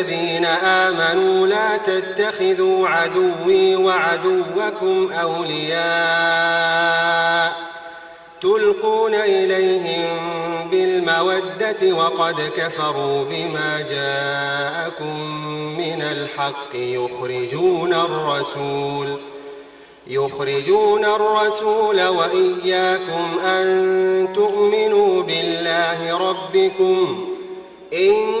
الذين آمنوا لا تتخذوا عدوي وعدوكم أولياء تلقون إليهم بالمودة وقد كفروا بما جاءكم من الحق يخرجون الرسول يخرجون الرسول وإياكم أن تؤمنوا بالله ربكم إن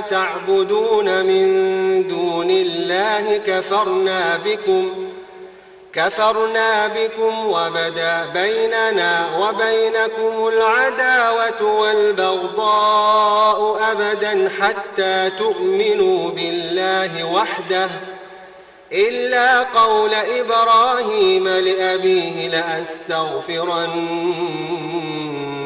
تعبدون من دون الله كفرنا بكم كفرنا بكم وبدا بيننا وبينكم العداوة والبغضاء أبدا حتى تؤمنوا بالله وحده. إلا قول إبراهيم لأبيه لأستغفرن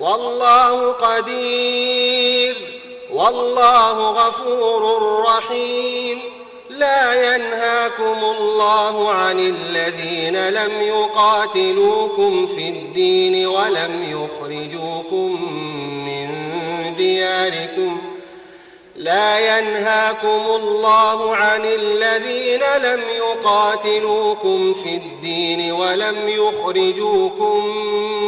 والله قدير والله غفور رحيم. لا ينهاكم الله عن الذين لم يقاتلوكم في الدين ولم يخرجوكم من دياركم. لا ينهاكم الله عن الذين لم يقاتلوكم في الدين ولم يخرجوكم من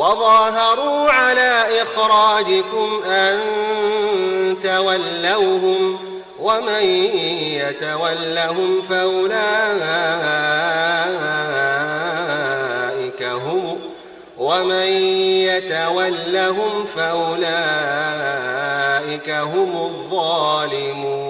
وظاهروا على إخراجكم أن تولوهم ومن يتولهم فأولئك هم ومن يتولهم فأولئك هم الظالمون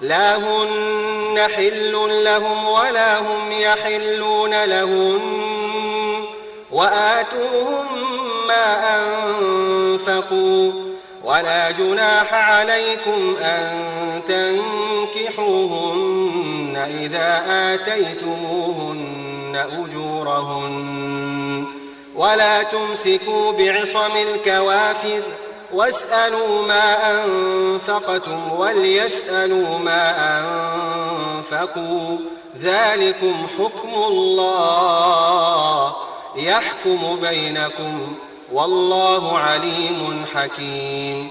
لا هن حل لهم ولا هم يحلون لهن وآتوهم ما أنفقوا ولا جناح عليكم أن تنكحوهن إذا آتيتموهن أجورهن ولا تمسكوا بعصم الكوافر واسألوا ما أنفقتم وليسألوا ما أنفقوا. ذلكم حكم الله يحكم بينكم. والله عليم حكيم.